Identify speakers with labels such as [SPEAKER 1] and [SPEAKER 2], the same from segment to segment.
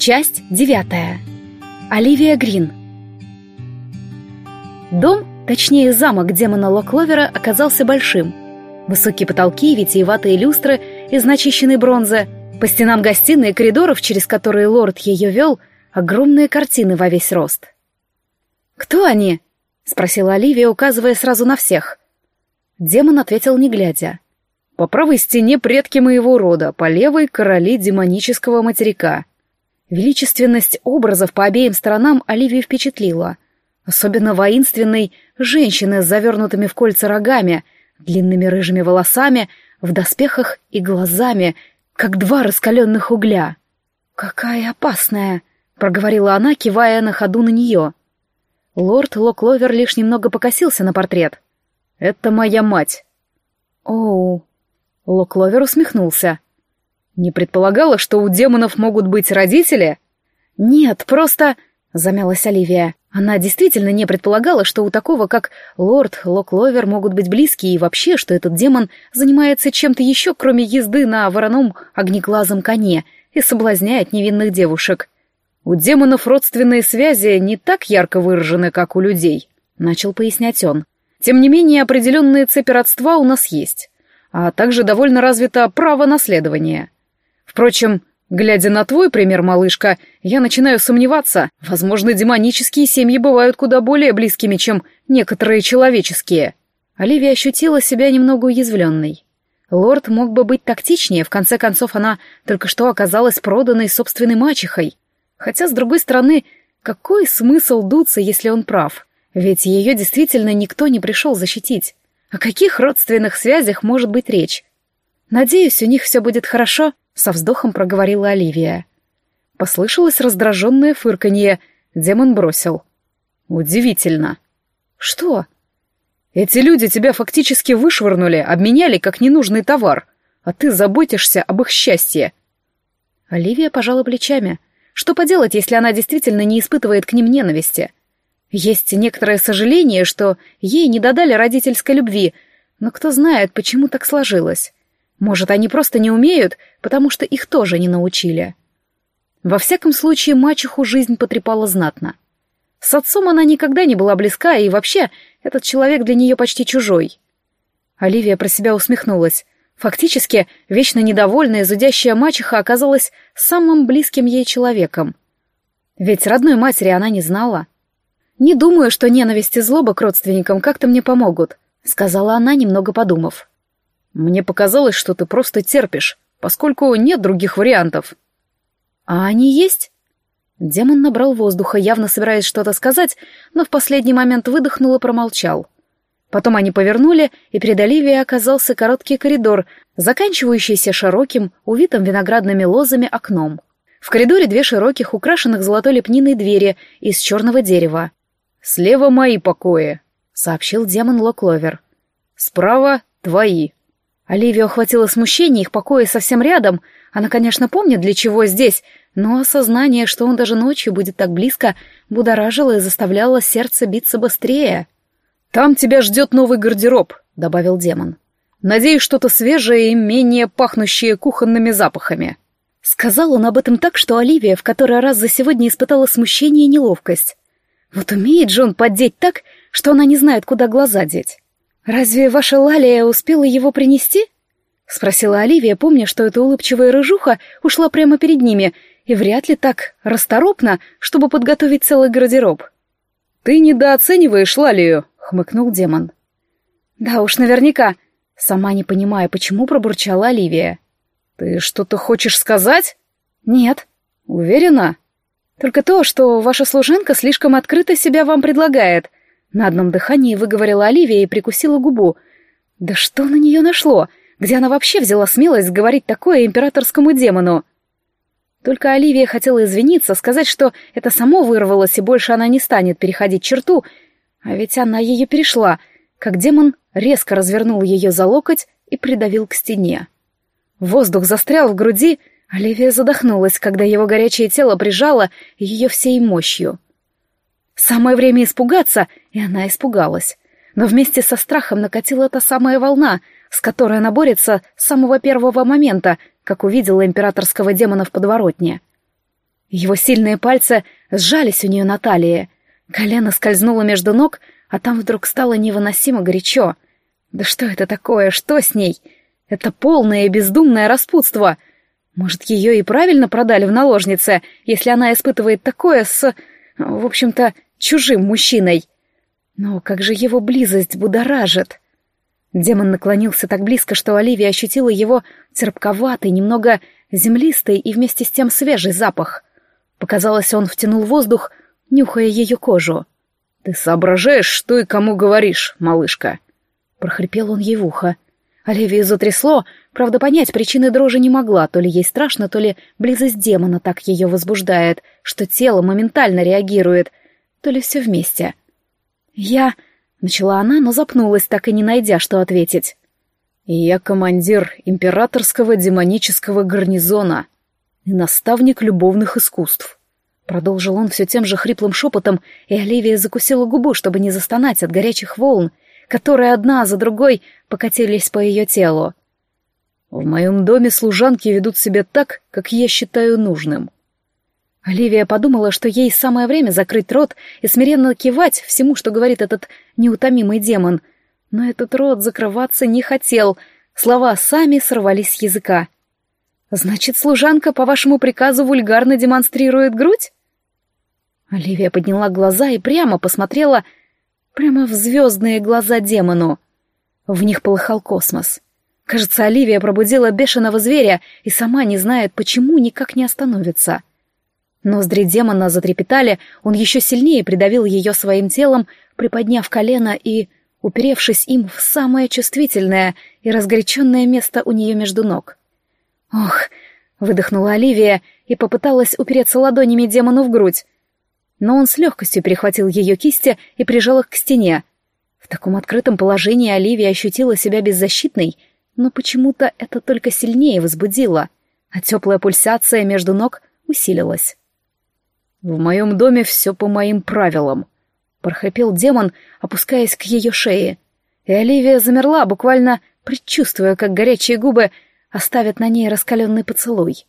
[SPEAKER 1] Часть девятая. Оливия Грин. Дом, точнее замок демона Локловера, оказался большим. Высокие потолки, витиеватые люстры из начищенной бронзы, по стенам гостиной и коридоров, через которые лорд ее вел, огромные картины во весь рост. «Кто они?» — спросила Оливия, указывая сразу на всех. Демон ответил, не глядя.
[SPEAKER 2] «По правой стене предки моего рода, по левой — короли демонического материка».
[SPEAKER 1] Величественность образов по обеим сторонам Оливию впечатлила. Особенно воинственной женщины с завернутыми в кольца рогами, длинными рыжими волосами, в доспехах и глазами, как два раскаленных угля. «Какая опасная!» — проговорила она, кивая на ходу на нее. Лорд Локловер лишь немного покосился на портрет.
[SPEAKER 2] «Это моя мать».
[SPEAKER 1] «Оу». Локловер усмехнулся.
[SPEAKER 2] Не предполагала, что у демонов могут быть родители?
[SPEAKER 1] Нет, просто... Замялась Оливия. Она действительно не предполагала, что у такого, как лорд Локловер, могут быть близкие, и вообще, что этот демон занимается чем-то еще, кроме езды на вороном огнеглазом коне и соблазняет невинных девушек.
[SPEAKER 2] «У демонов родственные связи не так ярко выражены, как у людей», — начал пояснять он. «Тем не менее, определенные цепи родства у нас есть, а также довольно развито право наследования. Впрочем, глядя на твой пример, малышка, я начинаю сомневаться. Возможно, демонические семьи бывают куда более близкими, чем некоторые человеческие.
[SPEAKER 1] Оливия ощутила себя немного уязвленной. Лорд мог бы быть тактичнее, в конце концов она только что оказалась проданной собственной мачехой. Хотя, с другой стороны, какой смысл дуться, если он прав? Ведь ее действительно никто не пришел защитить. О каких родственных связях может быть речь? Надеюсь, у них все будет хорошо, со вздохом проговорила Оливия. Послышалось раздраженное фырканье. Демон бросил.
[SPEAKER 2] «Удивительно».
[SPEAKER 1] «Что?»
[SPEAKER 2] «Эти люди тебя фактически вышвырнули, обменяли как ненужный товар, а ты заботишься об их счастье».
[SPEAKER 1] Оливия пожала плечами. Что поделать, если она действительно не испытывает к ним ненависти? Есть некоторое сожаление, что ей не додали родительской любви, но кто знает, почему так сложилось. Может, они просто не умеют, потому что их тоже не научили. Во всяком случае, мачеху жизнь потрепала знатно. С отцом она никогда не была близка, и вообще, этот человек для нее почти чужой. Оливия про себя усмехнулась. Фактически, вечно недовольная, зудящая мачеха оказалась самым близким ей человеком. Ведь родной матери она не знала. «Не думаю, что ненависть и злоба к родственникам как-то мне помогут», — сказала она, немного подумав.
[SPEAKER 2] Мне показалось, что ты просто терпишь, поскольку нет других вариантов.
[SPEAKER 1] А они есть? Демон набрал воздуха, явно собираясь что-то сказать, но в последний момент выдохнул и промолчал. Потом они повернули, и перед Оливией оказался короткий коридор, заканчивающийся широким, увитым виноградными лозами окном. В коридоре две широких, украшенных золотой лепниной двери из черного дерева.
[SPEAKER 2] «Слева мои покои», — сообщил демон Локловер. «Справа твои».
[SPEAKER 1] Оливию охватило смущение, их покои совсем рядом. Она, конечно, помнит, для чего здесь, но осознание, что он даже ночью будет так близко, будоражило и заставляло сердце биться быстрее.
[SPEAKER 2] «Там тебя ждет новый гардероб», — добавил демон. «Надеюсь, что-то свежее и менее пахнущее кухонными запахами».
[SPEAKER 1] Сказал он об этом так, что Оливия в который раз за сегодня испытала смущение и неловкость. Вот умеет же он поддеть так, что она не знает, куда глаза деть. «Разве ваша Лалия успела его принести?» — спросила Оливия, помня, что эта улыбчивая рыжуха ушла прямо перед ними, и вряд ли так расторопно, чтобы подготовить целый гардероб.
[SPEAKER 2] «Ты недооцениваешь Лалию», — хмыкнул демон.
[SPEAKER 1] «Да уж, наверняка», сама не понимая, почему пробурчала Оливия.
[SPEAKER 2] «Ты что-то хочешь сказать?»
[SPEAKER 1] «Нет».
[SPEAKER 2] «Уверена?»
[SPEAKER 1] «Только то, что ваша служанка слишком открыто себя вам предлагает», на одном дыхании выговорила Оливия и прикусила губу. Да что на нее нашло? Где она вообще взяла смелость говорить такое императорскому демону? Только Оливия хотела извиниться, сказать, что это само вырвалось, и больше она не станет переходить черту, а ведь она ее перешла, как демон резко развернул ее за локоть и придавил к стене. Воздух застрял в груди, Оливия задохнулась, когда его горячее тело прижало ее всей мощью. Самое время испугаться, и она испугалась. Но вместе со страхом накатила та самая волна, с которой она борется с самого первого момента, как увидела императорского демона в подворотне. Его сильные пальцы сжались у нее на талии. Колено скользнуло между ног, а там вдруг стало невыносимо горячо. Да что это такое? Что с ней? Это полное и бездумное распутство. Может, ее и правильно продали в наложнице, если она испытывает такое с... в общем-то, чужим мужчиной. Но как же его близость будоражит. Демон наклонился так близко, что Оливия ощутила его терпковатый, немного землистый и вместе с тем свежий запах. Показалось, он втянул воздух, нюхая ее кожу. «Ты соображаешь, что и кому говоришь, малышка?» Прохрипел он ей в ухо. Оливию затрясло, правда, понять причины дрожи не могла, то ли ей страшно, то ли близость демона так ее возбуждает, что тело моментально реагирует, то ли все вместе. «Я...» — начала она, но запнулась, так и не найдя, что ответить. «Я командир императорского демонического гарнизона и наставник любовных искусств», Продолжил он все тем же хриплым шепотом, и Оливия закусила губу, чтобы не застонать от горячих волн, которые одна за другой покатились по ее телу. «В моем доме служанки ведут себя так, как я считаю нужным». Оливия подумала, что ей самое время закрыть рот и смиренно кивать всему, что говорит этот неутомимый демон. Но этот рот закрываться не хотел, слова сами сорвались с языка. «Значит, служанка по вашему приказу вульгарно демонстрирует грудь?» Оливия подняла глаза и прямо посмотрела прямо в звездные глаза демону. В них полыхал космос. Кажется, Оливия пробудила бешеного зверя и сама не знает, почему никак не остановится. Ноздри демона затрепетали, он еще сильнее придавил ее своим телом, приподняв колено и уперевшись им в самое чувствительное и разгоряченное место у нее между ног. «Ох!» — выдохнула Оливия и попыталась упереться ладонями демону в грудь, но он с легкостью перехватил ее кисти и прижал их к стене. В таком открытом положении Оливия ощутила себя беззащитной, но почему-то это только сильнее возбудило, а теплая пульсация между ног усилилась. «В моем доме все по моим правилам», — прохрипел демон, опускаясь к ее шее. И Оливия замерла, буквально предчувствуя, как горячие губы оставят на ней раскаленный поцелуй.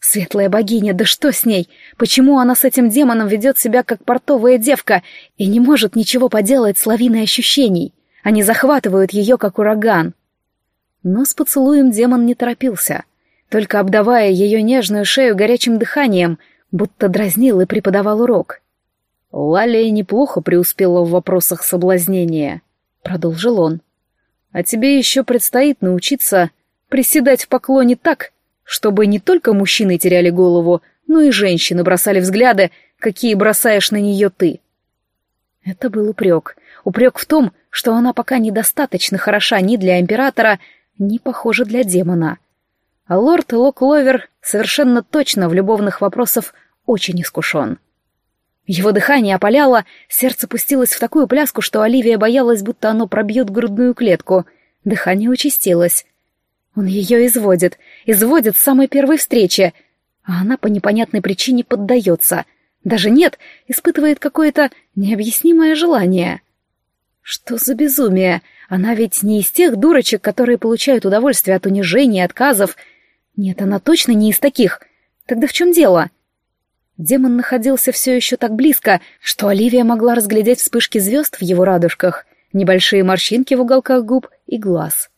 [SPEAKER 1] Светлая богиня, да что с ней? Почему она с этим демоном ведет себя как портовая девка и не может ничего поделать с лавиной ощущений? Они захватывают ее, как ураган. Но с поцелуем демон не торопился, только обдавая ее нежную шею горячим дыханием, будто дразнил и преподавал урок. «Лалия неплохо преуспела в вопросах соблазнения», — продолжил он. «А тебе еще предстоит научиться приседать в поклоне так, чтобы не только мужчины теряли голову, но и женщины бросали взгляды, какие бросаешь на нее ты. Это был упрек. Упрек в том, что она пока недостаточно хороша ни для императора, ни, похоже, для демона. А лорд Локловер совершенно точно в любовных вопросах очень искушен. Его дыхание опаляло, сердце пустилось в такую пляску, что Оливия боялась, будто оно пробьет грудную клетку. Дыхание участилось. Он ее изводит, изводит с самой первой встречи, а она по непонятной причине поддается. Даже нет, испытывает какое-то необъяснимое желание. Что за безумие? Она ведь не из тех дурочек, которые получают удовольствие от унижений и отказов. Нет, она точно не из таких. Тогда в чем дело? Демон находился все еще так близко, что Оливия могла разглядеть вспышки звезд в его радужках, небольшие морщинки в уголках губ и глаз.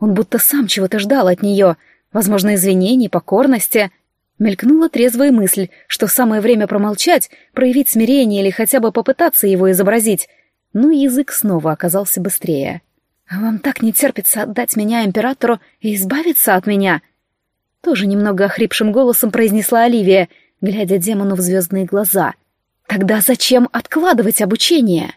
[SPEAKER 1] Он будто сам чего-то ждал от нее, возможно, извинений, покорности. Мелькнула трезвая мысль, что самое время промолчать, проявить смирение или хотя бы попытаться его изобразить. Но язык снова оказался быстрее. «А вам так не терпится отдать меня императору и избавиться от меня?» Тоже немного охрипшим голосом произнесла Оливия, глядя демону в звездные глаза. «Тогда зачем откладывать обучение?»